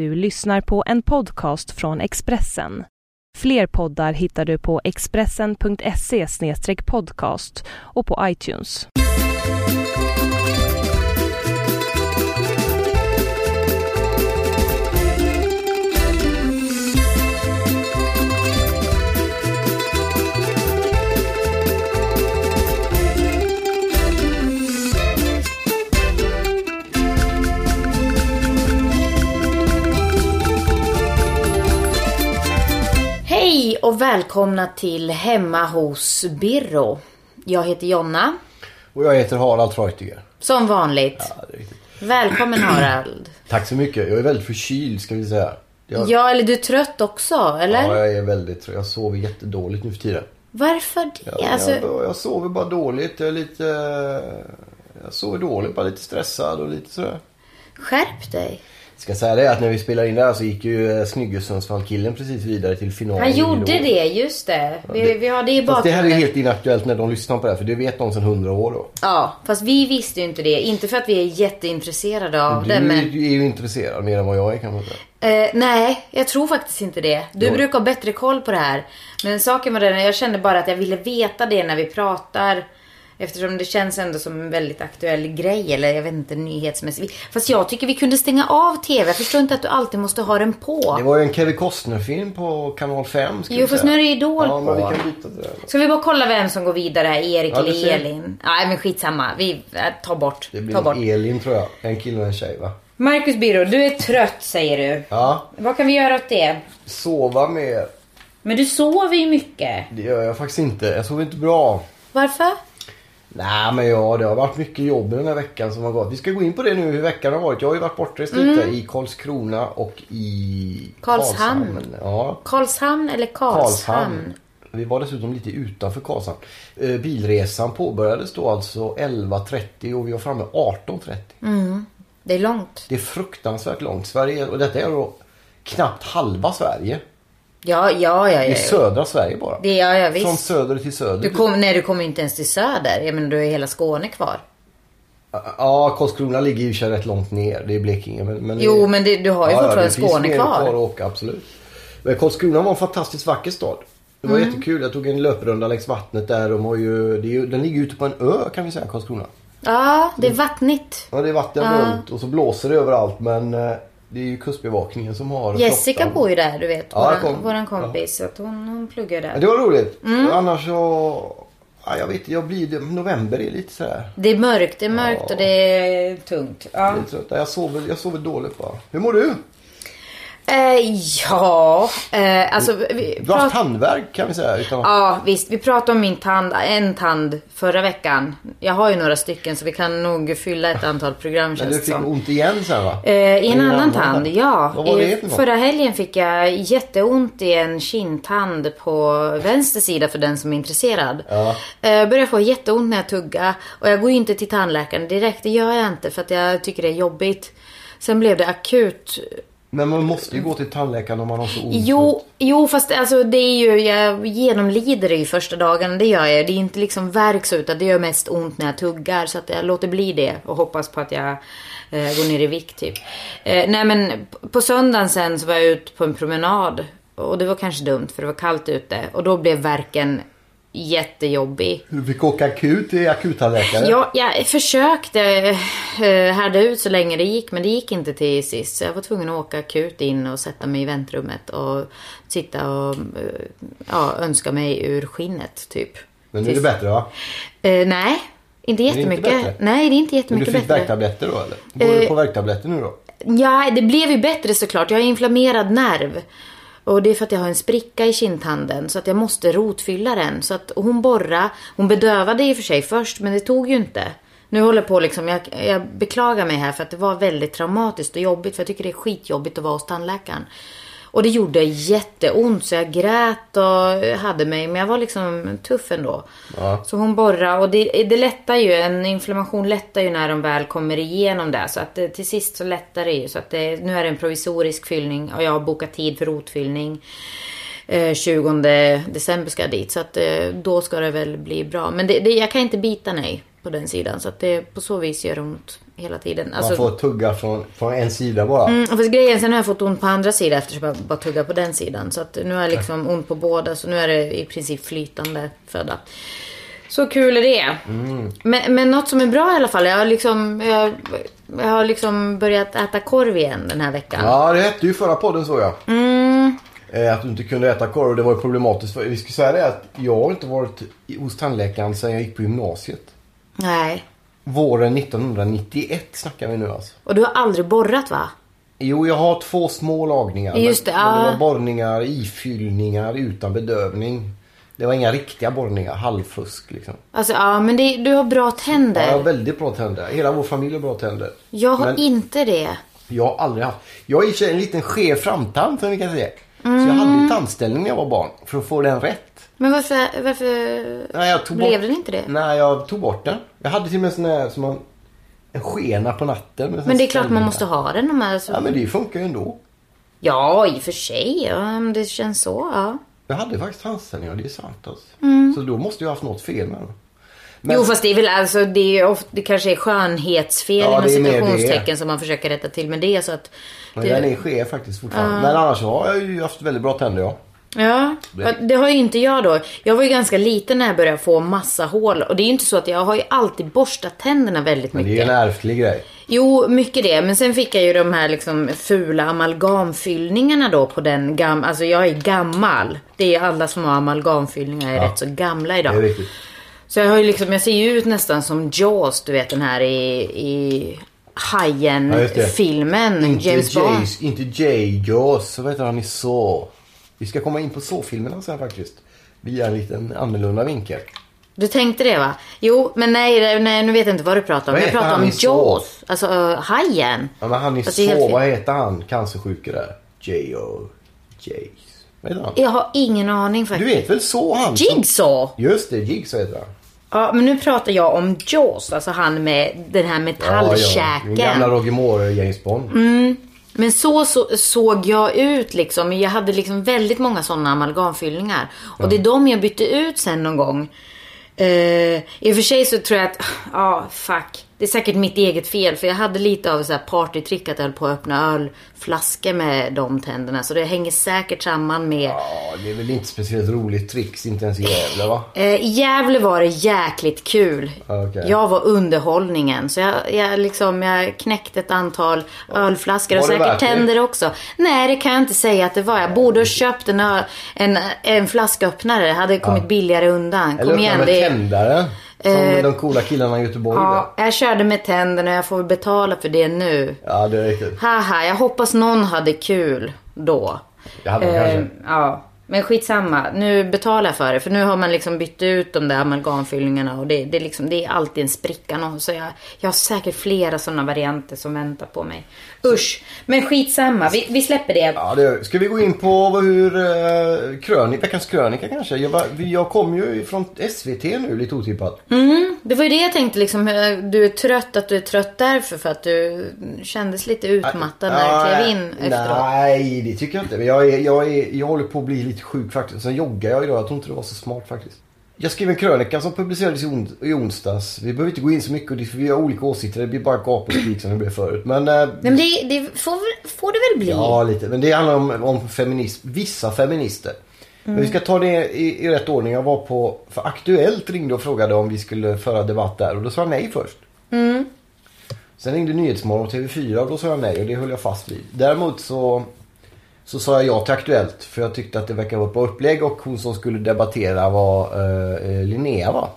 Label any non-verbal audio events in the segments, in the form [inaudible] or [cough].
du lyssnar på en podcast från Expressen. Fler poddar hittar du på expressen.se podcast och på iTunes. Och välkomna till Hemma hos Birro. Jag heter Jonna. Och jag heter Harald Treutiger. Som vanligt. Ja. Välkommen Harald. [clears throat] Tack så mycket. Jag är väldigt förkyld ska vi säga. Jag, Ja, eller du är trött också, eller? ja, jag är väldigt trött. Jag sover jättedåligt nu för tiden. Varför det? Ja, alltså, jag, jag sover bara dåligt. Jag är lite... Jag sover dåligt, bara lite stressad och lite sådär. Skärp dig. Ska säga det att när vi spelade in det här så gick ju eh, Snygge Sundsvall-killen precis vidare till finalen. Han gjorde det, just det. Vi, vi har det i Fast det här är bakgrunden. helt inaktuellt när de lyssnar på det här, för det vet de sedan hundra år då. Ja, fast vi visste ju inte det. Inte för att vi är jätteintresserade av Du det, är men... ju intresserad mer än vad jag är kan man säga. Eh, nej, jag tror faktiskt inte det. Du Jo. brukar ha bättre koll på det här. Men saken var den, jag kände bara att jag ville veta det när vi pratar. Eftersom det känns ändå som en väldigt aktuell grej. Eller jag vet inte, nyhetsmässigt. Fast jag tycker vi kunde stänga av TV. Jag förstår inte att du alltid måste ha den på. Det var ju en Kevin Costner-film på kanal 5. ska Jo, fast nu är det Idol Ja, men på. vi kan byta det. Ska vi bara kolla vem som går vidare här? Erik Ja, eller Elin? Nej, men skitsamma. Vi äh, tar bort. Det blir Ta bort. Elin tror jag. En kille och en tjej va? Marcus Birro, du är trött säger du. Ja. Vad kan vi göra åt det? Sova mer. Men du sover ju mycket. Det gör jag faktiskt inte. Jag sover inte bra. Varför? Nej men ja, det har varit mycket jobb den här veckan som har gått. Vi ska gå in på det nu hur veckan har varit. Jag har ju varit bortrest lite i Karlskrona och i Mm. Karlshamn. Karlshamn. Ja, Karlshamn eller Karlshamn? Karlshamn. Vi var dessutom lite utanför Karlshamn. Eh, bilresan påbörjades då alltså 11.30 och vi var framme 18.30. Det är långt. Det är fruktansvärt långt. Sverige, och detta är då knappt halva Sverige. Ja, ja, ja. Det ja, ja. södra Sverige bara. Det, ja, ja Från visst. söder till söder. Du kom, nej, du kommer inte ens till söder. Jag menar, du har hela Skåne kvar. Ja, Karlskrona ligger ju rätt långt ner. Det är Blekinge. Men, men Jo, men det, du har ju fortfarande det finns Skåne mer kvar. att åka, absolut. Men Karlskrona var en fantastiskt vacker stad. Det var Mm. jättekul. Jag tog en löprunda längs vattnet där. De har ju, det ju, den ligger ute på en ö kan vi säga, Karlskrona. Ja, det är vattnigt. Ja, det är vatten Ja. runt och så blåser det överallt. Men eh, det är ju kustbevakningen som har Jessica flottan. bor ju där, du vet. Ja, jag Våran, kom. våran kompis. Så att hon, hon pluggar Ja, där. det var roligt. Mm. Annars så... Ja, jag vet jag blir... November är lite sådär. Det är mörkt, det är mörkt Ja. och det är tungt. Ja. Lite trött. Jag sover, jag sover dåligt bara. Hur mår du? Eh, ja, eh, alltså... Vi, Du har haft tandvärk kan vi säga. Utan. Ja, visst. Vi pratade om min tand, en tand förra veckan. Jag har ju några stycken så vi kan nog fylla ett antal program Men du fick som. ont igen sen va? Eh, I en I annan tand, ja. Vad var det I något? förra helgen fick jag jätteont i en kindtand på vänster sida för den som är intresserad. Ja. Eh, Jag började få jätteont när jag tuggar och jag går ju inte till tandläkaren direkt. Det gör jag inte för att jag tycker det är jobbigt. Sen blev det akut men man måste ju gå till tandläkaren om man har så ont. Jo, jo fast alltså det är ju, jag genomlider det ju första dagen, det gör jag. Det är inte liksom värk så utan det gör mest ont när jag tuggar. Så att jag låter bli det och hoppas på att jag eh, går ner i vikt typ. Eh, nej men på söndagen sen så var jag ute på en promenad. Och det var kanske dumt för det var kallt ute. Och då blev värken jättejobbig. Du fick åka akut till akuttandläkare. Ja, jag försökte eh, härda ut så länge det gick, men det gick inte till sist. Så jag var tvungen att åka akut in och sätta mig i väntrummet och sitta och eh, ja, önska mig ur skinnet, typ. Men nu är det bättre va? Eh, nej, inte det inte jättemycket. bättre? nej, det är inte Men du jättemycket fick bättre. värktabletter då eller? Går du Eh, på värktabletter nu då? Ja, det blev ju bättre såklart. Jag har inflammerad nerv. Och det är för att jag har en spricka i kindtanden så att jag måste rotfylla den. Så att hon borra, hon bedövade i och för sig först men det tog ju inte. Nu håller jag på liksom, jag, jag beklagar mig här för att det var väldigt traumatiskt och jobbigt för jag tycker det är skitjobbigt att vara hos tandläkaren. Och det gjorde jätteont så jag grät och hade mig men jag var liksom tuff ändå. Ja. Så hon borrar och det, det lättar ju, en inflammation lättar ju när de väl kommer igenom det. Så att det, till sist så lättar det ju. Så att det, nu är det en provisorisk fyllning och jag har bokat tid för rotfyllning. Eh, 20 december ska jag dit. Så att eh, då ska det väl bli bra. Men det, det, jag kan inte bita nej. på den sidan. Så att det på så vis gör ont hela tiden. Alltså, Man får tugga från, från en sida bara. mm, fast grejen, sen har jag fått ont på andra sidan eftersom jag bara tuggar på den sidan. Så att nu har jag liksom ont på båda. Så nu är det i princip flytande föda. Så kul är det. Men, men något som är bra i alla fall. Jag har liksom, jag, jag har liksom börjat äta korv igen den här veckan. Ja, det hette ju förra podden såg jag. Mm. Eh, Att du inte kunde äta korv det var ju problematiskt. För, vi ska säga det att jag har inte varit hos tandläkaren sedan jag gick på gymnasiet. Nej. Våren 1991 snackar vi nu alltså. Och du har aldrig borrat va? Jo, jag har två små lagningar. Just det, men, men det var borrningar, ifyllningar utan bedövning. Det var inga riktiga borrningar, halvfusk liksom. Alltså ja, men det, du har bra tänder. Ja, jag har väldigt bra tänder. Hela vår familj har bra tänder. Jag har Men inte det. jag har aldrig haft... Jag i sig en liten skev framtand som vi kan säga. Så Mm. jag hade ju tandställning när jag var barn. För att få den rätt. Men varför, varför Nej, jag tog blev bort... den inte det? Nej, jag tog bort den. Jag hade till och med sån här som man... En skena på natten. Men det är klart man måste ha den. De här, så... Ja, men det funkar ju ändå. Ja, i och för sig. Om det känns så. Ja. Jag hade faktiskt tandställningar, det är sant alltså. Mm. Så då måste jag ha haft något fel med dem. Men- Jo, fast det är väl alltså, det, är ofta, det kanske är skönhetsfel Ja, inom är citationstecken som man försöker rätta till med det. Så att Men det, den är skev faktiskt fortfarande. Men annars har jag ju haft väldigt bra tänder ja. Ja, Det- har ju inte jag då. Jag var ju ganska liten när jag började få massa hål. Och det är ju inte så att jag har ju alltid borstat tänderna väldigt Men det är mycket. ju en ärftlig grej. Jo, mycket det. Men sen fick jag ju de här liksom fula amalgamfyllningarna då på den gamla. Alltså jag är gammal. Det är alla som har amalgamfyllningar är Ja. rätt så gamla Det är idag. riktigt. Så jag har ju liksom, jag ser ju ut nästan som Jaws, du vet den här i, i Ja. Hajen-filmen. Inte James Bond. Inte Jay Jaws, så vet han i så. Vi ska komma in på så-filmerna sen faktiskt. Via en liten annorlunda vinkel. Du tänkte det va? Jo, men nej, nej nu vet jag inte vad du pratar om. Vad Jag pratar om? Jaws. Alltså uh, Hajen. Ja, men han är helt så, fel. vad heter han? Cancersjuke där. J.O. Jays. Vad heter han? Jag har ingen aning Du faktiskt. vet väl så han? som- Jigsaw. Just det, Jigsaw heter han. Ja, men nu pratar jag om Jaws. Alltså han med den här Den metallkäken. gamla Roger Moore, James Bond. Mm. Men så, så såg jag ut liksom. Jag hade liksom väldigt många sådana amalgamfyllningar. Och det är de jag bytte ut sen någon gång. Eh, I och för sig så tror jag att, ja fuck. Det är säkert mitt eget fel. För jag hade lite av så här partytrick att jag höll på att öppna ölflaskor med de tänderna. Så det hänger säkert samman med Ja, det är väl inte speciellt roligt tricks, inte ens i Gävle va? Eh, I Gävle var det jäkligt kul. Okej. Jag var underhållningen. Så jag, jag, liksom, jag knäckte ett antal ölflaskor och säkert värt det? tänder också. Nej, det kan jag inte säga att det var. Jag borde ha köpt en, en, en flasköppnare. Det hade kommit billigare undan. Eller Kom öppna igen. med Det, tändare. Som Eh, de coola killarna i Göteborg ja, jag körde med tänderna. Jag får väl betala för det nu. där. Ja, det är riktigt. Haha, jag hoppas någon hade kul då. Det hade de Eh, kanske. ja, men skitsamma. Nu betalar jag för det. För nu har man liksom bytt ut de där amalgamfyllningarna och det, det, är, liksom, det är alltid en spricka. Så jag, jag har säkert flera sådana varianter som väntar på mig. Usch. Men skitsamma. Vi, vi släpper det. Ja, det, ska vi gå in på hur eh, krönik, veckans krönika kanske? Jag, var, jag kom ju från SVT nu lite otippat. Mm, det var ju det jag tänkte liksom. Du är trött, att du är trött därför. För att du kändes lite utmattad när du klev in efteråt. Nej, det tycker jag inte. Men jag, är, jag, är, jag håller på att bli lite sjuk faktiskt. Sen joggar jag idag. Jag tror inte det var så smart faktiskt. Jag skrev en krönika som publicerades i, on, i onsdags. Vi behöver inte gå in så mycket för vi har olika åsikter. Det blir bara gap och skrik som det blev förut. Men, eh, Nej, men det, det får, får det väl bli. Ja, lite. Men det handlar om, om feminism. Vissa feminister. Men vi ska ta det i, i rätt ordning. Jag var på, för Aktuellt ringde och frågade om vi skulle föra debatt där och då sa jag nej först. Sen ringde Nyhetsmorgon och TV4 och då sa jag nej och det höll jag fast vid. Däremot så, så sa jag ja till Aktuellt för jag tyckte att det verkade vara ett bra upplägg och hon som skulle debattera var eh, Linnea va?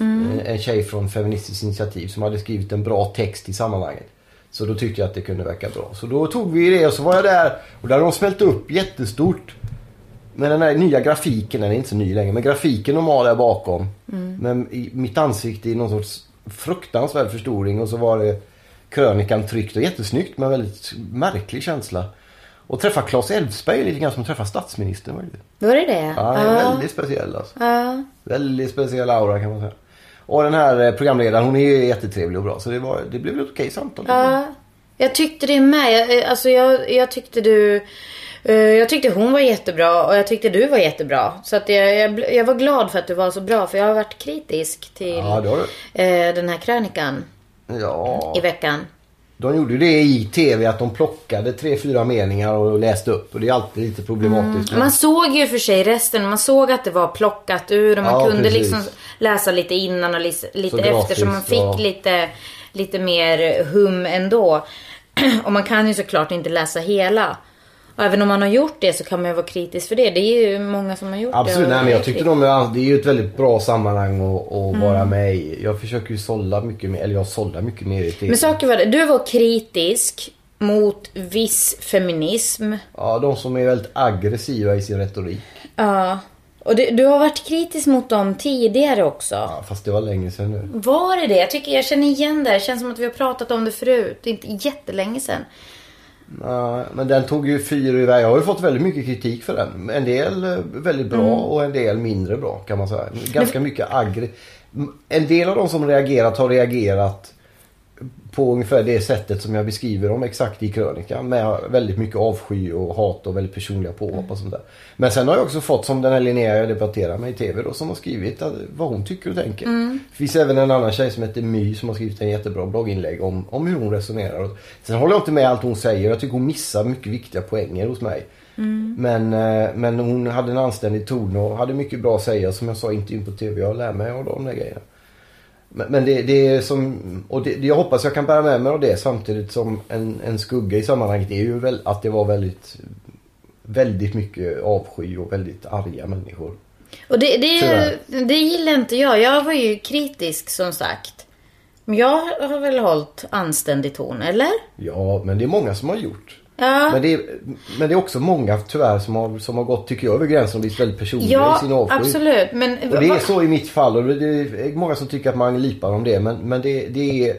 Eh, En tjej från Feministiskt initiativ som hade skrivit en bra text i sammanhanget. Så då tyckte jag att det kunde verka bra. Så då tog vi det och så var jag där och där hade de smält upp jättestort. Med den här nya grafiken, den är inte så ny längre, men grafiken de har där bakom. Men i mitt ansikte i någon sorts fruktansvärd förstoring och så var det krönikan tryckt och jättesnyggt med en väldigt märklig känsla. Och träffa Claes Elfsberg lite grann som att träffa statsministern. Var det? Var det det? Ja, är väldigt speciell alltså. Ja. Väldigt speciell aura kan man säga. Och den här eh, programledaren hon är ju jättetrevlig och bra så det, var, det blev ett okej samtal. Ja, jag tyckte det med. Jag, alltså jag, jag tyckte du Eh, Jag tyckte hon var jättebra och jag tyckte du var jättebra. Så att jag, jag, jag var glad för att du var så bra. För jag har varit kritisk till Ja, eh, den här krönikan Ja, i veckan. De gjorde det i tv att de plockade tre, fyra meningar och läste upp. Och det är alltid lite problematiskt. Man såg ju för sig resten. Man såg att det var plockat ur och man Ja, kunde precis. liksom läsa lite innan och lite Så efter. Så man grafiskt, fick ja. lite, lite mer hum ändå. [clears throat] och man kan ju såklart inte läsa hela. Och även om man har gjort det så kan man ju vara kritisk för det. Det är ju många som har gjort Absolut, det. men jag tyckte de det är ju ett väldigt bra sammanhang att, att Mm. vara med i. Jag försöker ju sålla mycket mer, eller jag sållar mycket mer i tv. Men saker var det, du var kritisk mot viss feminism. Ja, de som är väldigt aggressiva i sin retorik. Ja. Och du, du har varit kritisk mot dem tidigare också. Ja, fast det var länge sedan nu. Var det det? Jag tycker jag känner igen det. Det känns som att vi har pratat om det förut. Det är inte jättelänge sedan. Men den tog ju fyra iväg. Jag har ju fått väldigt mycket kritik för den. En del eh, väldigt bra Mm. och en del mindre bra kan man säga. Ganska mycket aggre... En del av de som reagerat har reagerat på ungefär det sättet som jag beskriver dem exakt i krönikan. Med väldigt mycket avsky och hat och väldigt personliga påhopp och sånt där. Men sen har jag också fått som den här Linnea jag debatterar med i TV då som har skrivit att, vad hon tycker och tänker. Det finns även en annan tjej som heter My som har skrivit en jättebra blogginlägg om, om hur hon resonerar. Sen håller jag inte med allt hon säger. Jag tycker hon missar mycket viktiga poänger hos mig. Men, eh, men hon hade en anständig ton och hade mycket bra att säga som jag sa i intervjun på TV. Jag lär mig av de där grejerna. Men, det, det är som, och det, jag hoppas jag kan bära med mig av det samtidigt som en, en skugga i sammanhanget är ju väl att det var väldigt, väldigt mycket avsky och väldigt arga människor. Och det, det, det gillar inte jag. Jag var ju kritisk som sagt. Men jag har väl hållit anständig ton, eller? Ja, men det är många som har gjort. Ja. Men, det är, men det är också många tyvärr som har, som har gått, tycker jag, över gränsen och blivit väldigt personliga Ja, i sin avsky. absolut. Men Och det är så i mitt fall och det är många som tycker att man lipar om det. Men, men det, det, är,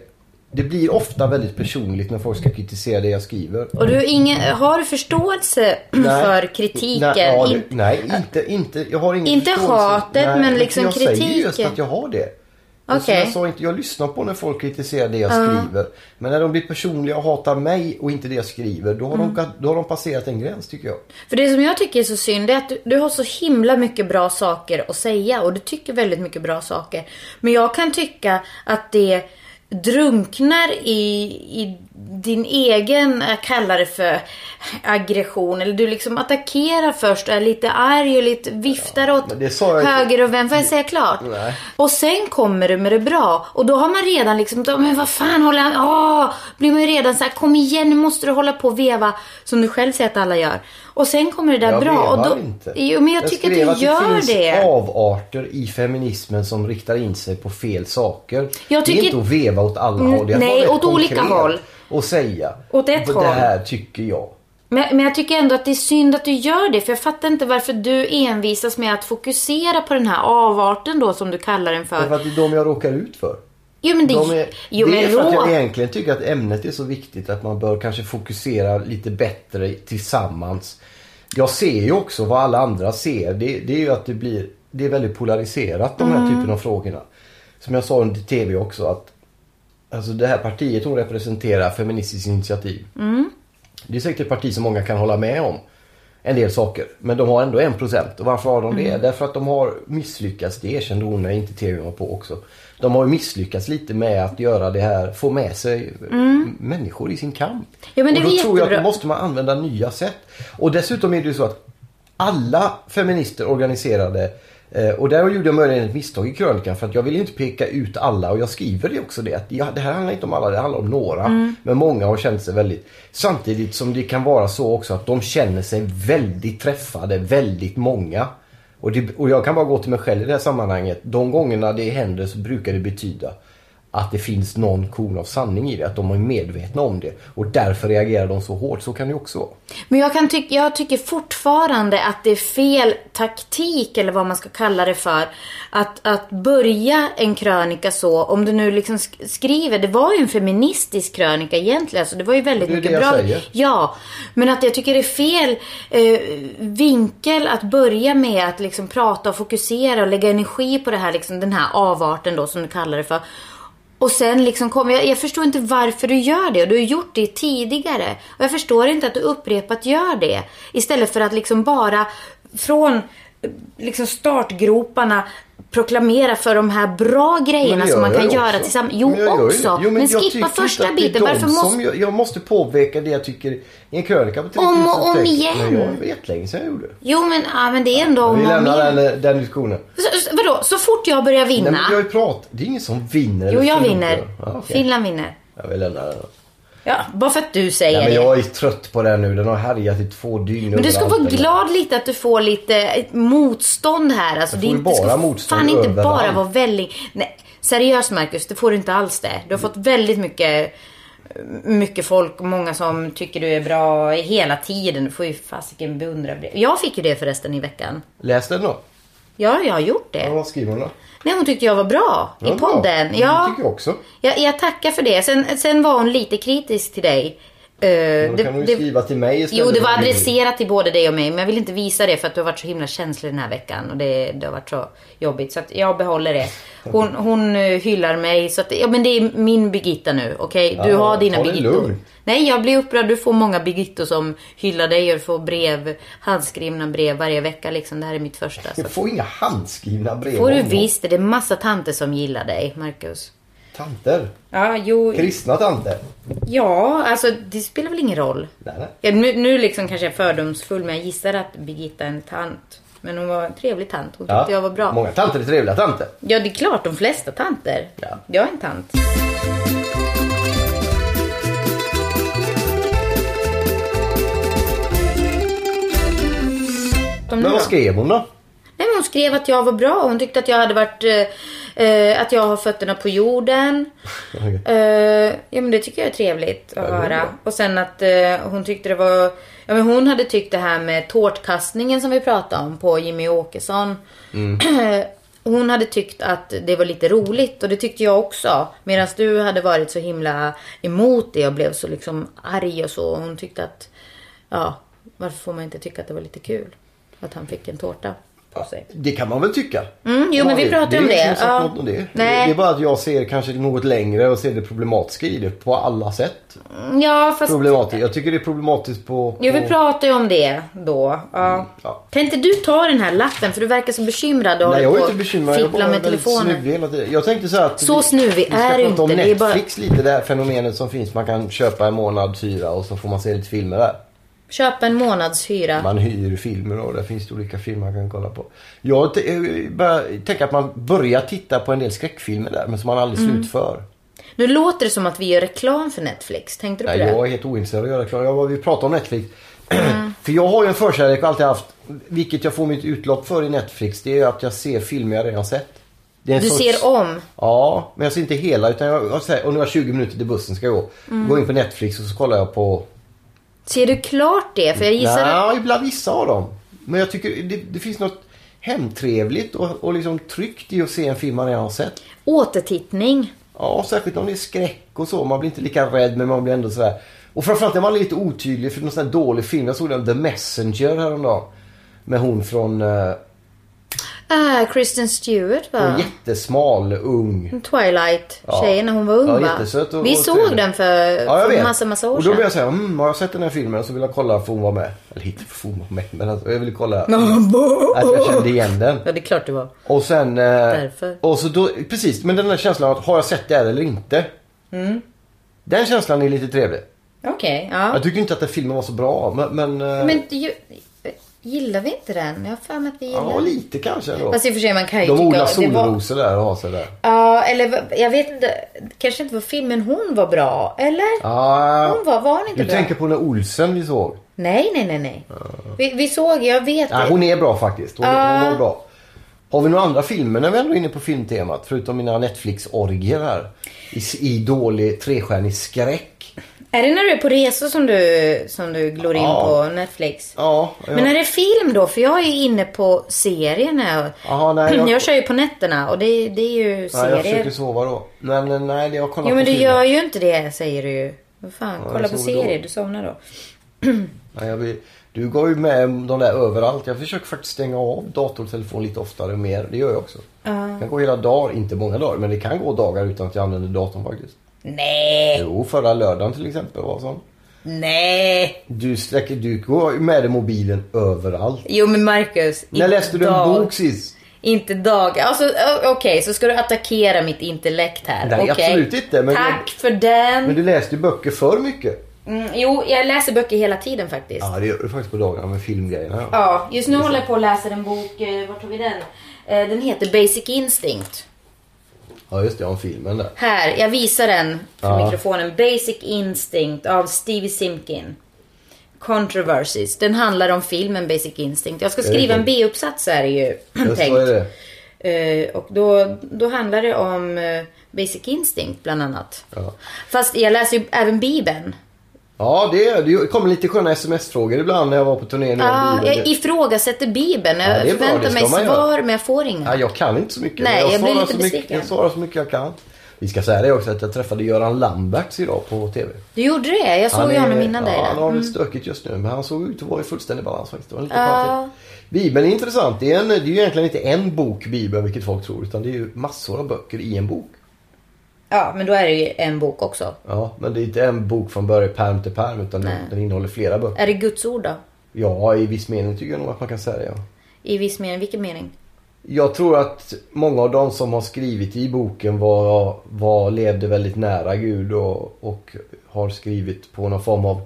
det blir ofta väldigt personligt när folk ska kritisera det jag skriver. Och du har ingen, har du förståelse Nej. för kritiken? Nej, ja, det, nej inte, inte. Jag har ingen Inte förståelse. hatet, nej, men liksom jag säger just kritiken. att jag har det. Som Okej. jag sa, inte, jag lyssnar på när folk kritiserar det jag skriver. Men när de blir personliga och hatar mig och inte det jag skriver. Då har, Mm. de, då har de passerat en gräns tycker jag. För det som jag tycker är så synd är att du, du har så himla mycket bra saker att säga och du tycker väldigt mycket bra saker. Men jag kan tycka att det drunknar i, i din egen, jag kallar det för aggression. Eller du liksom attackerar först och är lite arg och lite viftar åt jag inte. höger och vänster. Får jag säga klart? Nej. Och sen kommer du med det bra. Och då har man redan liksom, men vad fan håller han, åh! Blir man ju redan så här, kom igen nu måste du hålla på och veva. Som du själv säger att alla gör. Och sen kommer det där Jag bra. Och då, inte. Jo men jag, tycker skrev att du gör det finns det. avarter i feminismen som riktar in sig på fel saker. Jag Det är tycker- inte att veva åt alla håll. Det är nej, åt olika håll. Och säga. Åt ett Det håll. här tycker jag. Men, men jag tycker ändå att det är synd att du gör det. För jag fattar inte varför du envisas med att fokusera på den här avarten då som du kallar den för. Därför att det är de jag råkar ut för. Jo men det, De är, jo, det är men för att jag egentligen tycker att ämnet är så viktigt att man bör kanske fokusera lite bättre tillsammans. Jag ser ju också vad alla andra ser. Det, det är ju att det blir det är väldigt polariserat de här Mm. typen av frågorna. Som jag sa under TV också att alltså det här partiet hon representerar, Feministiskt initiativ. Mm. Det är säkert ett parti som många kan hålla med om en del saker. Men de har ändå en procent. Och varför har de Mm. det? Därför att de har misslyckats. Det erkände hon när inte TV var på också. De har ju misslyckats lite med att göra det här, få med sig människor i sin kamp. Mm. Ja, men det och då tror jag att då måste man använda nya sätt. Och dessutom är det ju så att alla feminister organiserade eh, och där gjorde jag möjligen ett misstag i krönikan för att jag vill inte peka ut alla och jag skriver det också det. Att det här handlar inte om alla, det handlar om några. Mm. Men många har känt sig väldigt... Samtidigt som det kan vara så också att de känner sig väldigt träffade, väldigt många. Och, det, och jag kan bara gå till mig själv i det här sammanhanget. De gångerna det händer så brukar det betyda att det finns någon korn av sanning i det. Att de är medvetna om det. Och därför reagerar de så hårt. Så kan det också vara. Men jag, kan tycka, jag tycker fortfarande att det är fel taktik, eller vad man ska kalla det för. Att, att börja en krönika så, om du nu liksom sk- skriver, det var ju en feministisk krönika egentligen, så det var ju väldigt Det är mycket det jag bra. säger. Ja, men att jag tycker det är fel eh, vinkel att börja med att liksom prata och fokusera och lägga energi på det här, liksom, den här avarten då som du kallar det för. Och sen liksom kom, jag, jag förstår inte varför du gör det. Och du har gjort det tidigare. Och jag förstår inte att du upprepat gör det. Istället för att liksom bara från eh, liksom startgroparna proklamera för de här bra grejerna Men som man kan göra också. tillsammans. Jo, Men också. Jo, men jag skippa första biten. Varför måste... Jag, jag måste påpeka det jag tycker i en krönika på 3000 Om och om igen. Men jag var jättelänge sedan jag gjorde. Jo, men, ja, men det är ändå om Vi lämnar den, den diskussionen. Så, vadå, så fort jag börjar vinna? Nej, men jag har ju pratat. Det är ingen som vinner. Jo, jag vinner. Ja, okej. Finland vinner. Jag vill lämna den. Ja, bara för att du säger Nej, men jag är trött på den nu. Den har härjat i två dygn. Men du ska vara glad lite att du får lite eh, motstånd här. Alltså, det, inte, det ska bara motstånd fan inte överallt. bara vara välling. Nej, seriöst Marcus, det får du inte alls det. Du har fått väldigt mycket, mycket folk, många som tycker du är bra hela tiden. Du får ju fasiken beundra det. Jag fick ju det förresten i veckan. Läs den då. Ja, jag har gjort det. Ja, vad skriver hon då? Nej, hon tyckte jag var bra Ja, i podden. bra. Ja, Det tycker jag också. jag, jag tackar för det. Sen, sen var hon lite kritisk till dig. Eh, Då det- kan du det- skriva till mig istället. Jo, det var adresserat till både dig och mig. Men jag vill inte visa det för att du har varit så himla känslig den här veckan. Och det, det har varit så jobbigt. Så att jag behåller det. Hon, [laughs] hon eh, hyllar mig. Så att, ja men det är min Birgitta nu. Okej? Du Ja, har dina Birgittor. Nej, jag blir upprörd. Du får många Birgittor som hyllar dig. Och du får brev, handskrivna brev varje vecka liksom. Det här är mitt första. Så att, får inga handskrivna brev. får du visst. Det är massa tanter som gillar dig, Marcus. Tanter. Ja, jo. Kristna tanter. Ja, alltså det spelar väl ingen roll. Nej, nej. Ja, nu, nu liksom kanske jag är fördomsfull men jag gissar att Birgitta är en tant. Men hon var en trevlig tant. Hon tyckte jag var bra. Många tanter är trevliga tanter. Ja, det är klart. De flesta tanter. Ja. Jag är en tant. Men vad skrev hon då? Nej, men hon skrev att jag var bra. Hon tyckte att jag hade varit... Eh, eh, att jag har fötterna på jorden. [laughs] Okej. Eh, ja men det tycker jag är trevligt att var höra. Och sen att eh, hon tyckte det var... Ja men hon hade tyckt det här med tårtkastningen som vi pratade om på Jimmy Åkesson. Mm. [clears throat] hon hade tyckt att det var lite roligt och det tyckte jag också. Medan du hade varit så himla emot det och blev så liksom arg och så. Och hon tyckte att... Ja, varför får man inte tycka att det var lite kul? Att han fick en tårta på sig. Det kan man väl tycka. Mm, jo, men vi pratade om Det är det. ingen som har Ja. något om det. Nej. Det är bara att jag ser kanske något längre och ser det problematiska i det på alla sätt. Ja, fast... Problematiskt. Jag tycker det är problematiskt på... på... Jo, vi pratade ju om det då. Ja. ja. Kan inte du ta den här lappen? För du verkar så bekymrad och Nej, jag är inte bekymrad. Jag bara med telefonen. snuvig hela tiden. Jag tänkte så här att Så vi- snuvig vi är du om inte. Det är bara- Netflix lite, det här fenomenet som finns. Man kan köpa en månads hyra och så får man se lite filmer där. Köpa en månadshyra. Man hyr filmer och där finns det olika filmer man kan kolla på. Jag eh, tänka att man börjar titta på en del skräckfilmer där men som man aldrig Mm. slutför. Nu låter det som att vi gör reklam för Netflix. Tänkte du på Nej, det? jag är helt ointresserad av att göra reklam. Jag, vi pratar om Netflix. Mm. [clears throat] för jag har ju en förkärlek och alltid haft, vilket jag får mitt utlopp för i Netflix, det är att jag ser filmer jag redan sett. Det Du sorts- ser om. Ja, men jag ser inte hela utan jag, jag säger, och nu har jag 20 minuter till bussen ska gå. Mm. Går in på Netflix och så kollar jag på... Ser du klart det? För jag gissar att... Nej, ibland vissa av dem. Men jag tycker det, det finns något hemtrevligt och, och liksom tryggt i att se en film man redan har sett. Återtittning. Ja, särskilt om det är skräck och så. Man blir inte lika rädd men man blir ändå sådär. Och framförallt är man lite otydlig för någon sån här dålig film. Jag såg den The Messenger häromdagen. Med hon från... Ah, Kristen Stewart va? hon jättesmal, ung. Twilight-tjejen när hon var ung Ja, va? jättesöt och- Vi och såg trevlig. den för, Ja, jag för vet. massa, massa år och då sedan. blev jag säga, mm, har jag sett den här filmen? Och så vill jag kolla för hon var med. Eller inte för hon var med, men alltså, jag ville kolla. att jag kände igen den. Ja, det är klart det var. Och sen... Eh, Därför. Och så då, precis, men den där känslan att har jag sett det här eller inte? Mm. Den känslan är lite trevlig. Okej, ja. Jag tycker inte att den filmen var så bra, men... Men, eh, Men ju, gillar vi inte den? Jag har för mig att vi gillar ja, den. lite kanske ändå. Fast i och för sig man kan ju De tycka... odlar det var- solrosor där och har sig där. Ja, eller jag vet inte. Kanske inte var filmen hon var bra, eller? Ja, Hon var, var hon inte du bra? tänker på när Olsen vi såg? Nej, nej, nej, nej. Vi, vi såg, jag vet Nej, hon är bra faktiskt. Hon, hon var bra. Har vi några andra filmer när vi ändå är inne på filmtemat? Förutom mina Netflix-orgier här. I, I dålig trestjärnig skräck. Är det när du är på resor som du, som du glor in Ja. på Netflix? Ja, ja. Men är det film då? För jag är ju inne på serier när jag... Nej, [clears throat] jag- jag kör ju på nätterna och det, det är ju Nej, jag serier. försöker sova då. Men eh, nej, jag kollar Jo på men du filmer. gör ju inte det säger du ju. Vad fan, kolla jag på sover då. serier, du somnar då. [clears throat] Nej, jag vill, du går ju med de där överallt. Jag försöker faktiskt stänga av dator och telefon lite oftare och mer. Det gör jag också. Det kan gå hela dagar, inte många dagar, men det kan gå dagar utan att jag använder datorn faktiskt. Nej, Jo, förra lördagen till exempel var sån. nej. Du, sträcker, du går med dig mobilen överallt. Jo men Marcus. När läste du en bok sist? Inte dag. Alltså okej, så ska du attackera mitt intellekt här. Nej, Okej. absolut inte, men- Tack för den. Men du läste ju böcker för mycket. Mm, jo, jag läser böcker hela tiden faktiskt. Ja, det gör du faktiskt på dagarna med filmgrejerna. Ja. Ja, just nu håller jag på att läsa en bok. Eh, vart har vi den? Eh, den heter Basic Instinct. Ja, just det. Om filmen där. Här, jag visar den för Ja. mikrofonen. Basic Instinct av Stevie Simkin. Controversies. Den handlar om filmen Basic Instinct. Jag ska skriva en så? B-uppsats är det ju Just tänkt. vad är det? Eh, och då, då handlar det om eh, Basic Instinct bland annat. Ja. Fast jag läser ju även Bibeln. Ja, det, det kommer lite sköna sms-frågor ibland när jag var på turné. Bibeln. jag ifrågasätter Bibeln. Jag Ja, det bra, förväntar det mig göra. svar men jag får inga. Ja, jag kan inte så mycket. Nej, men jag blir lite så mycket, besviken. Jag svarar så mycket jag kan. Vi ska säga det också att jag träffade Göran Lamberts idag på TV. Du gjorde det? Jag såg ju är- honom innan ja, dig. Han har Mm. lite stökigt just nu men han såg ut att vara i fullständig balans faktiskt. Det var lite konstigt. Bibeln är intressant. Det är, en, det är ju egentligen inte en bok Bibeln vilket folk tror utan det är ju massor av böcker i en bok. Ja, men då är det ju en bok också. Ja, men det är inte en bok från början pärm till pärm utan den, Nej. den innehåller flera böcker. Är det Guds ord då? Ja, i viss mening tycker jag nog att man kan säga det. Ja. I viss mening. Vilken mening? Jag tror att många av de som har skrivit i boken var, var, levde väldigt nära Gud och, och har skrivit på någon form av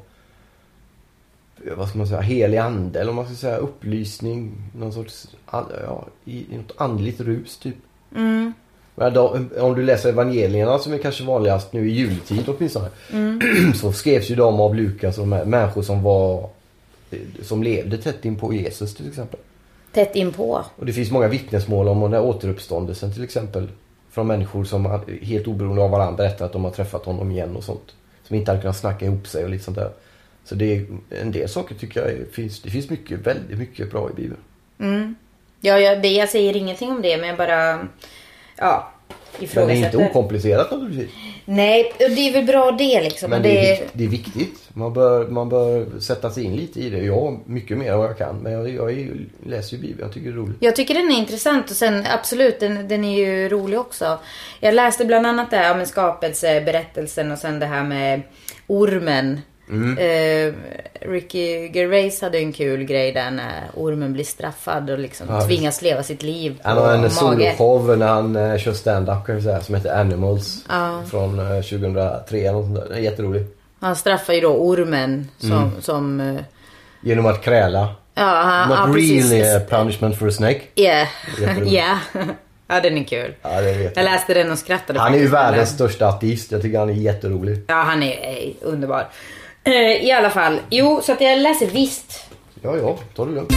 vad ska man säga, helig ande eller om man ska säga upplysning. Någon sorts, ja, i, i något andligt rus typ. Mm. Men då, om du läser evangelierna som är kanske vanligast nu i jultid åtminstone. [clears throat] Så skrevs ju de av Lukas och de människor som var som levde tätt in på Jesus till exempel. Tätt inpå. Och det finns många vittnesmål om den här återuppståndelsen till exempel. Från människor som helt oberoende av varandra berättar att de har träffat honom igen och sånt. Som inte hade kunnat snacka ihop sig och lite sånt där. Så det är, en del saker tycker jag är, finns, det finns mycket, väldigt mycket bra i Bibeln. Ja, jag, det, jag säger ingenting om det, men jag bara... Ja, Men det är inte okomplicerat naturligtvis. Nej, och det är väl bra det liksom. Men det är, det, är viktigt. Man bör, man bör sätta sig in lite i det. Jag mycket mer än vad jag kan. Men jag, jag är, läser ju Bibeln. Jag tycker det är roligt. Jag tycker den är intressant och sen absolut, den, den är ju rolig också. Jag läste bland annat det här med skapelseberättelsen och sen det här med ormen. Mm. Eh, Ricky Gervais hade en kul grej där när ormen blir straffad och liksom Ja, tvingas leva sitt liv på Han har en soloshow när han eh, kör stand-up kan vi säga. Som heter Animals. Ja. Från eh, 2003 eller något sånt där. Den är jätterolig. Han straffar ju då ormen som... Mm. som eh, Genom att kräla. ja, han, Not ja, precis. really a punishment for a snake. Yeah. [laughs] Yeah. ja, den är kul. Ja, Jag jag. läste den och skrattade Han är ju världens största ateist. Jag tycker han är jätterolig. Ja, han är eh, underbar. Eh, I alla fall. Jo, så att jag läser visst. Ja, ja. Ta det lugnt.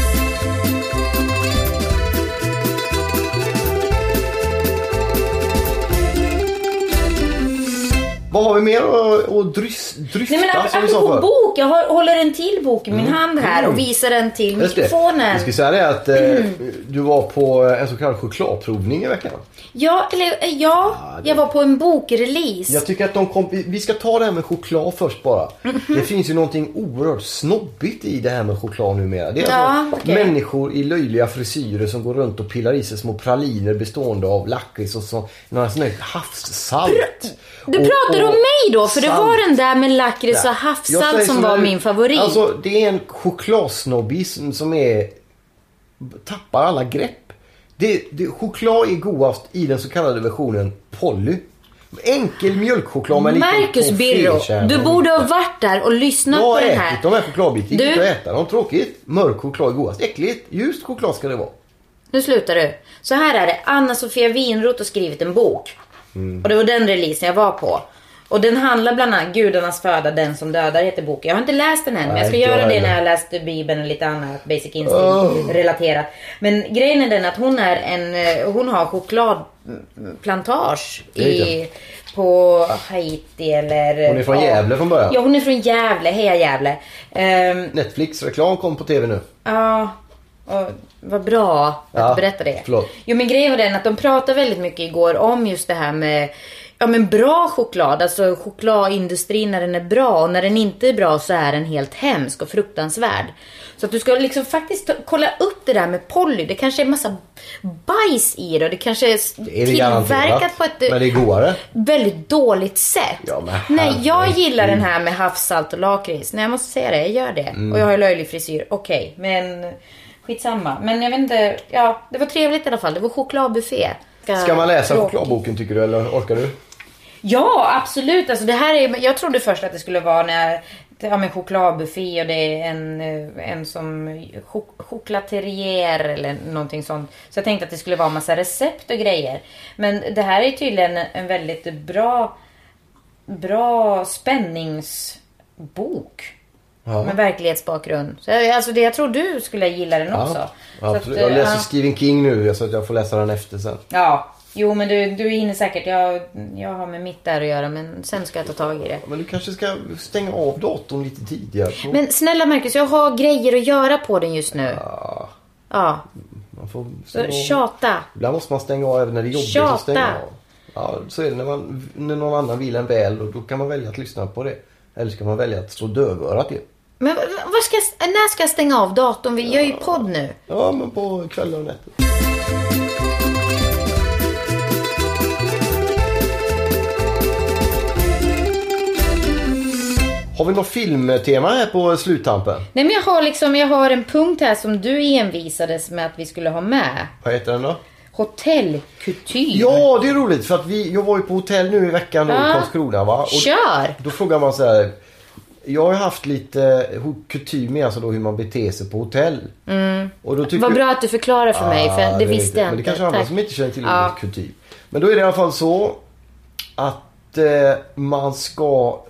Vad har vi mer att, dryfta Nej men apropå bok. Jag håller en till bok i min hand här och visar den till Mm. Just det. mikrofonen. Jag ska säga det att eh, du var på en så kallad chokladprovning i veckan. Ja, eller eh, ja. det- Jag var på en bokrelease. Jag tycker att de kom, vi- ska ta det här med choklad först bara. Mhm. Det finns ju någonting oerhört snobbigt i det här med choklad numera. Det är Ja, alltså okej. människor i löjliga frisyrer som går runt och pillar i sig små praliner bestående av lakrits och så, några sådana här havssalt. Du Och- pratar om mig då, för det var den där med lakrits och Jag havssalt som var här, min favorit. Alltså det är en chokladsnobbism som är tappar alla grepp. Det, det, choklad är godast i den så kallade versionen Polly. Enkel mjölkchoklad med Marcus Birro, du borde ha varit där och lyssnat Jag på har den ätit här. de här chokladbitarna. Du- inte att äta dem. Tråkigt. Mörk choklad är godast. Äckligt. Ljust choklad ska det vara. Nu slutar du. Så här är det. Anna-Sofia Winroth har skrivit en bok. Mm. Och det var den releasen jag var på. Och den handlar bland annat Gudarnas föda, den som dödar heter boken. Jag har inte läst den än, men jag ska Nej, göra det när jag läst Bibeln och lite annat Basic Instinct Oh. relaterat. Men grejen är den att hon är en, eh, hon har chokladplantage i, på Haiti eller... Hon är från ja. Gävle från början. Ja, hon är från Gävle. Heja Gävle. Ehm, Netflix-reklam kom på TV nu. Ja, och vad bra att Ja, du berättar det. förlåt. Jo men grejen var den att de pratade väldigt mycket igår om just det här med Ja men bra choklad, alltså chokladindustrin när den är bra och när den inte är bra så är den helt hemsk och fruktansvärd. Så att du ska liksom faktiskt kolla upp det där med Polly. Det kanske är massa bajs i det och det kanske är, Det är tillverkat på ett Men det är godare. väldigt dåligt sätt. Ja, Nej, jag gillar den här med havssalt och lakrits. Nej, jag måste säga det. Jag gör det. Mm. Och jag har löjlig frisyr. Okej, men skitsamma. Men jag vet inte. Ja, det var trevligt i alla fall. Det var chokladbuffé. Ska man läsa chokladboken tycker du eller orkar du? Ja, absolut. Alltså, det här är, jag trodde först att det skulle vara när, ja, men chokladbuffé och det är en, eh, en som chok- choklaterier eller någonting sånt. Så jag tänkte att det skulle vara massa recept och grejer. Men det här är tydligen en väldigt bra, bra spänningsbok. Ja. Med verklighetsbakgrund. Så, jag- alltså det, jag tror du skulle gilla den också. Ja, Så att, absolut. Jag läser ja. Stephen King nu så att jag får läsa den efter sen. Ja, jo men du, du är inne säkert. Jag, jag har med mitt där att göra men sen ska jag ta tag i det. Men du kanske ska stänga av datorn lite tidigare. Så- Men snälla Marcus, jag har grejer att göra på den just nu. Ja, Ja, man får stänga av. tjata. Ibland måste man stänga av även när det är jobbigt Tjata. att stänga av. Ja, så är det när, man, när någon annan vill en väl och då kan man välja att lyssna på det. Eller ska man välja att slå dövörat till. Men vad- ska när ska jag stänga av datorn? Vi gör ju podd nu. Ja, men på kvällar och nätter. Har vi något filmtema här på sluttampen? Nej men jag har liksom, jag har en punkt här som du envisades med att vi skulle ha med. Vad heter den då? Hotellkutym. Ja, det är roligt för att vi, jag var ju på hotell nu i veckan då, i. Karlskrona va? Och Kör! då frågar man så här. Jag har ju haft lite ho- kutym alltså då hur man beter sig på hotell. Och då tycker Mm. Vad bra att du förklarar för mig, för Ja, det visste jag Men inte. det kanske är andra som inte känner till Ja. ordet kutym. Men då är det i alla fall så att eh, man ska...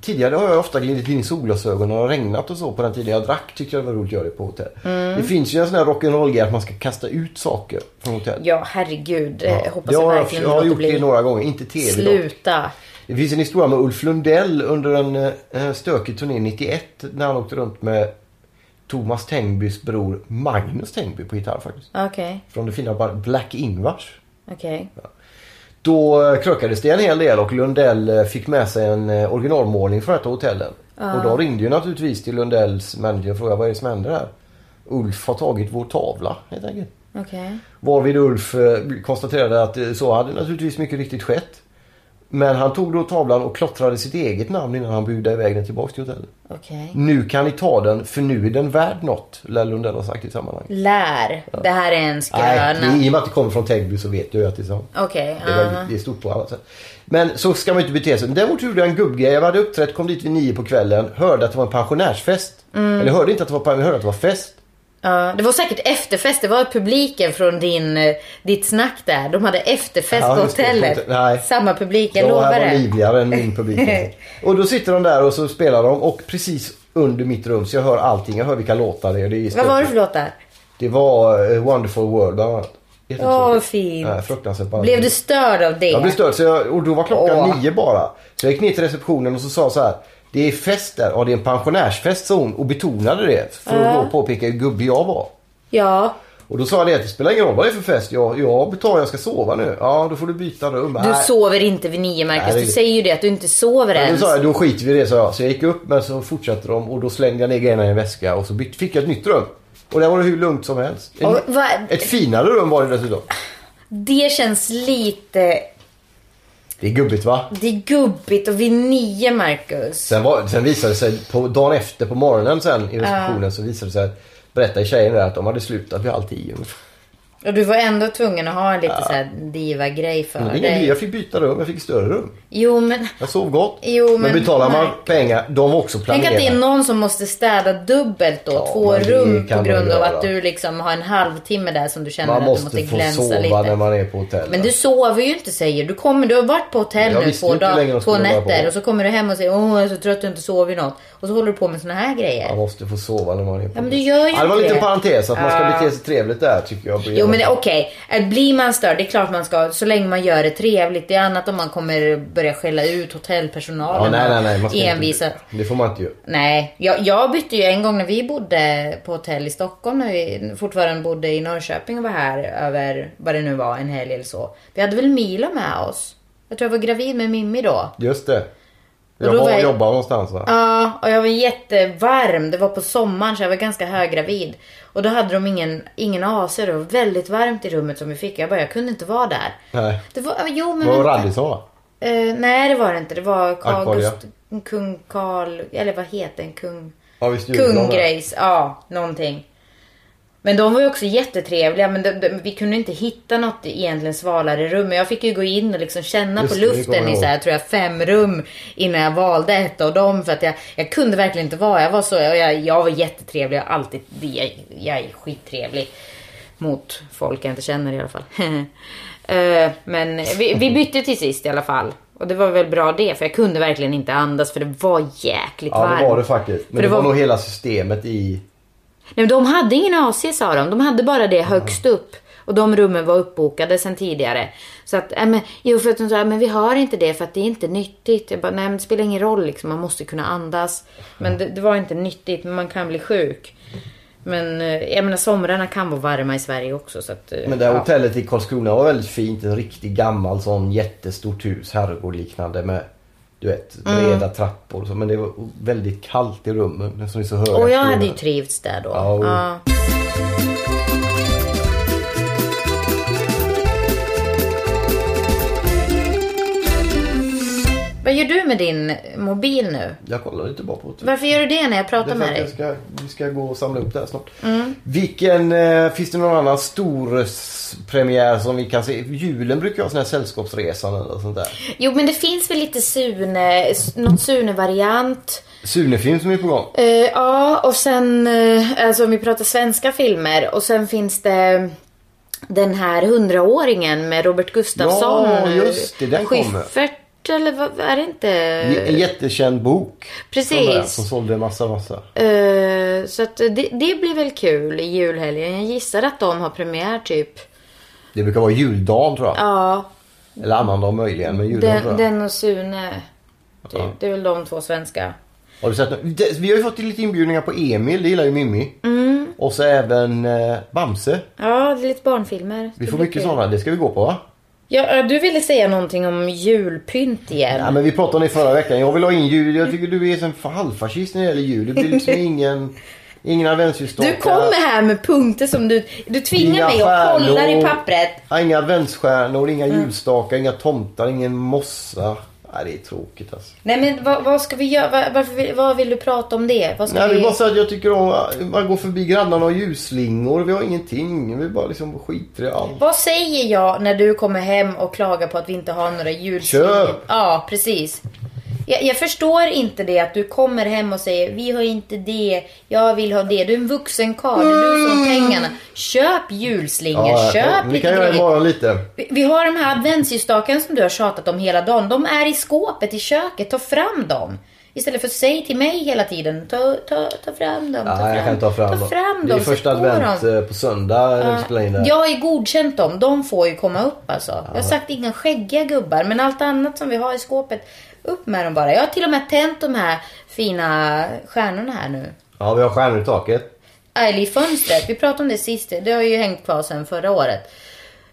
Tidigare har jag ofta glidit in i solglasögon det har regnat och så. På den tiden jag drack tyckte jag det var roligt att göra det på hotell. Mm. Det finns ju en sån här rock'n'roll-grej att man ska kasta ut saker från hotell. Ja, herregud. Eh, hoppas jag jag, verkligen jag har gjort det några gånger, inte tv dock. Sluta. Det finns en historia med Ulf Lundell under en eh, stökig turné 91 när han åkte runt med Thomas Tengbys bror Magnus Tengby på gitarr faktiskt. Okej, Från det fina bandet Black Ingvars. okej. Då krökades det en hel del och Lundell eh, fick med sig en eh, originalmålning från ett av hotellen. Och de ringde ju naturligtvis till Lundells manager och frågade vad är det som händer här? Ulf har tagit vår tavla helt enkelt. Okej. Varvid Ulf eh, konstaterade att så hade naturligtvis mycket riktigt skett. Men han tog då tavlan och klottrade sitt eget namn innan han budade iväg den tillbaka till hotellet. Okej. Nu kan ni ta den för nu är den värd något, lär Lundell ha sagt i sammanhanget. Lär. Det här är en Nej, skröna. det- i och med att det kommer från Tängby så vet jag ju att det är sant. Okej. Det är, ja. väldigt, det är stort på alla sätt. Men så ska man ju inte bete sig. Däremot gjorde jag en gubbgrej. Jag hade uppträtt, kom dit vid nio på kvällen. Hörde att det var en pensionärsfest. Mm. Eller hörde inte att det var pensionärsfest, hörde att det var fest. Ja, det var säkert efterfest. Det var publiken från din, eh, ditt snack där. De hade efterfest Ja, på det. hotellet. Nej. Samma publik, jag lovar här var det. livligare än min publik. [laughs] och då sitter de där och så spelar de. Och precis under mitt rum så jag hör allting. Jag hör vilka låtar det är. Det, är Vad var det för låtar? Det var eh, Wonderful World bland annat. Åh, vad fint. Fruktansvärt bara. Blev du störd av det? Jag blev störd så jag, och då var klockan Åh. nio bara. Så jag gick ner till receptionen och så sa så här. Det är fest där. Ja det är en pensionärsfest sa hon och betonade det. För att då påpeka hur gubbig jag var. Ja. Och då sa jag det att det spelar ingen roll vad det är för fest. Jag, jag betalar, jag ska sova nu. Ja då får du byta rum. Du Nej. sover inte vid nio, Marcus. Nej, det- Du säger ju det att du inte sover Men då ens. sa jag, då skiter vi i det sa jag. Så jag gick upp men så fortsatte de och då slängde jag ner grejerna i en väska och så byt, fick jag ett nytt rum. Och där var det hur lugnt som helst. En, Och vad- Ett finare rum var det dessutom. Det känns lite... Det är gubbigt va? Det är gubbigt och vid nio, Marcus. Sen, var, sen visade det sig på dagen efter på morgonen sen i receptionen så visade det sig berättade tjejen där att de hade slutat vid halv tio. Och du var ändå tvungen att ha en lite så här diva-grej för Men det dig. jag fick byta rum, jag fick större rum. Jo, men... Jag sov gott. Jo, men, men- betalar man pengar, de var också Tänk planerade. att det är någon som måste städa dubbelt då. Ja, två rum på man grund av att du liksom har en halvtimme där som du känner man att du måste måste få glänsa sova lite. när man är på hotell. Men du sover ju inte säger du. Kommer, du har varit på hotell Jag nu två, dag, två nätter och så kommer du hem och säger åh jag är så trött jag har inte sovit något. Och så håller du på med såna här grejer. Man måste få sova när man är på Ja, men du gör ju ja, Det var en liten parentes att man ska Ja. bete sig trevligt där tycker jag. Men okej, okay. blir man störd, det är klart man ska, så länge man gör det trevligt. Det är annat om man kommer börja skälla ut hotellpersonalen Ja, nej, nej, nej. Envisa. inte, det får man inte göra. Nej, jag, jag bytte ju en gång när vi bodde på hotell i Stockholm när vi fortfarande bodde i Norrköping och var här över vad det nu var, en helg eller så. Vi hade väl Milo med oss. Jag tror jag var gravid med Mimmi då. Just det. Jag var och jag- jobbade någonstans va? Ja, och jag var jättevarm. Det var på sommaren så jag var ganska höggravid. Och då hade de ingen, ingen AC. Det var väldigt varmt i rummet som vi fick. Jag bara, jag kunde inte vara där. Nej. Det var, jo men Det var. Radisson va? Eh, nej det var det inte. Det var Carl. Gust, kung Karl, eller vad heter den? Kung... Ja visst det. Kunggrejs, ja någonting. Men de var ju också jättetrevliga men de, de, vi kunde inte hitta något egentligen svalare rum. Men jag fick ju gå in och liksom känna Just på det, luften i så här, tror jag fem rum innan jag valde ett av dem. För att jag, jag kunde verkligen inte vara. Jag var så, jag, jag var jättetrevlig. Jag, alltid, jag, jag är skittrevlig. Mot folk jag inte känner i alla fall. [laughs] Eh, men vi, vi bytte till sist i alla fall. Och det var väl bra det, för jag kunde verkligen inte andas för det var jäkligt Ja varmt. det var det faktiskt. Men För det, det var... var- nog hela systemet i... Nej, men de hade ingen AC sa de. De hade bara det högst upp. Och de rummen var uppbokade sen tidigare. Så att, äh, men, jo för att de sa, men vi har inte det för att det är inte nyttigt. Jag bara, nej men det spelar ingen roll liksom. Man måste kunna andas. Men det, det var inte nyttigt, men man kan bli sjuk. Men eh, jag menar somrarna kan vara varma i Sverige också. Så att, eh, Men det här ja. hotellet i Karlskrona var väldigt fint. En riktigt gammal sån jättestort hus. Herrgård liknande med du vet Mm. breda trappor och så. Men det var väldigt kallt i rummen. Som är så höga Och jag hade ju trivts där då. Ja, och- Ja. Vad gör du med din mobil nu? Jag kollar lite bara på. Varför gör du det när jag pratar med dig? jag ska, vi ska gå och samla upp det här snart. Vilken, eh, finns det någon annan stor premiär som vi kan se? Julen brukar ha sån här sällskapsresan eller sånt där. Jo men det finns väl lite Sune, något Sune-variant. Sune-film som är på gång. Eh, ja och sen, eh, alltså om vi pratar svenska filmer. Och sen finns det den här hundraåringen med Robert Gustafsson. Ja, just det, den kommer. Eller vad är det inte? En jättekänd bok. Precis. Som, är, som sålde massa, massa. Eh, så att det, det blir väl kul i julhelgen. Jag gissar att de har premiär typ. Det brukar vara juldagen tror jag. Ja, Eller annandag möjligen, men juldagen tror den, jag. den och Sune. Typ. Ja. Det är väl de två svenska. Har du sett? Det- Vi har ju fått lite inbjudningar på Emil, det gillar ju Mimmi. Mm. Och så även eh, Bamse. Ja, det är lite barnfilmer. Vi får mycket sådana, det ska vi gå på va? Ja, du ville säga någonting om julpynt igen. Ja, men vi pratade om det förra veckan. Jag vill ha in jul. Jag tycker du är som halvfascist när det gäller jul. Det blir liksom [laughs] ingen, ingen adventsljusstakar. Du kommer här med punkter som du... Du tvingar Inga mig att kolla i pappret. Inga adventsstjärnor, inga Mm. julstakar, inga tomtar, ingen mossa. Nej, det är tråkigt alltså. Nej men vad, vad ska vi göra? Varför, vad vill du prata om det? Vad ska Nej, det vi... är bara så att jag tycker om man går förbi grannarna och ljusslingor. Vi har ingenting. Vi bara liksom skiter i allt. Vad säger jag när du kommer hem och klagar på att vi inte har några julslingor? Köp! Ja, precis. Jag, jag förstår inte det att du kommer hem och säger vi har inte det, jag vill ha det. Du är en vuxen karl, är du som pengarna. Köp julslingor, köp vi lite kan göra imorgon lite. Vi, vi har de här adventsljusstakarna som du har tjatat om hela dagen. De är i skåpet i köket, ta fram dem. Istället för att säga till mig hela tiden, ta, ta, ta fram dem. ta Ja, fram, jag kan ta fram ta dem. fram Det är dem, första advent dem. eh, på söndag när vi spelar in det här. Jag har ju godkänt dem. De får ju komma upp alltså. Jag har sagt inga skäggiga gubbar. Men allt annat som vi har i skåpet, upp med dem bara. Jag har till och med tänt de här fina stjärnorna här nu. Ja, vi har stjärnor i taket. Eller i fönstret. Vi pratade om det sist. Det har ju hängt kvar sedan förra året.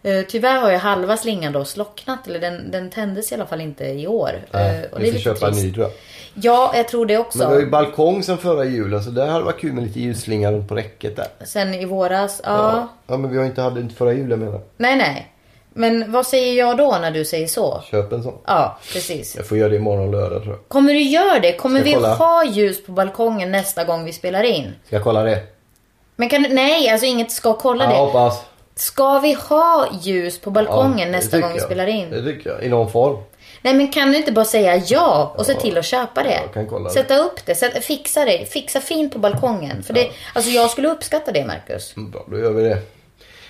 Eh, tyvärr har ju halva slingan då slocknat. Eller den, den tändes i alla fall inte i år. Nej, Eh, och det vi är får köpa en trist. ny tror jag. Ja, jag tror det också. Men vi har ju balkong sen förra julen så där hade det varit kul med lite ljusslinga runt på räcket där. Sen i våras. Ja. Ja. ja men vi har inte hade inte förra julen menar. Nej, nej. Men vad säger jag då när du säger så? Köp en sån. Ja, precis. Jag får göra det imorgon lördag tror jag. Kommer du göra det? Kommer vi jag kolla? ha ljus på balkongen nästa gång vi spelar in? Ska jag kolla det? Men kan du, nej, alltså inget ska kolla Jag det. hoppas. Ska vi ha ljus på balkongen Ja, nästa gång vi jag. spelar in? Det tycker jag. I någon form. Nej men kan du inte bara säga ja och se till att köpa det? jag kan kolla det. Sätta upp det, sätta, fixa det, fixa fint på balkongen. För det, alltså jag skulle uppskatta det Marcus. Mm, Bra, då gör vi det.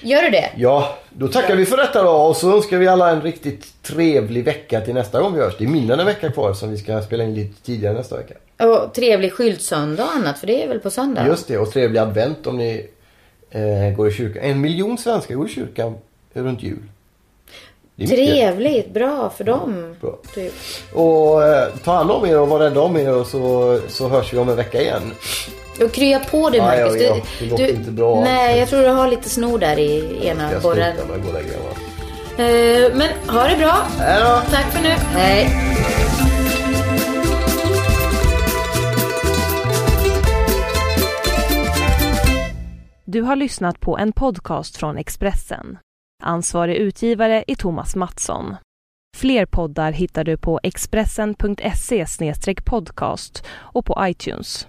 Gör du det? Ja, då tackar vi för detta då och så önskar vi alla en riktigt trevlig vecka till nästa gång vi hörs. Det är mindre än en vecka kvar som vi ska spela in lite tidigare nästa vecka. Och trevlig skyltsöndag och annat, för det är väl på söndag? Just det, och trevlig advent om ni eh, går i kyrkan. En miljon svenskar går i kyrkan runt jul. Trevligt, bra för dem. Bra. Typ. Och eh, ta hand om er och var rädda om er och så, så hörs vi om en vecka igen. Och krya på dig Ja, ja, Marcus. ja. Det låter inte bra. Nej, jag tror du har lite snor där i ena Jag borren. Eh, men ha det bra. Hej då! Tack för nu. Hej. Du har lyssnat på en podcast från Expressen. Ansvarig utgivare är Thomas Mattsson. Fler poddar hittar du på expressen.se podcast och på iTunes.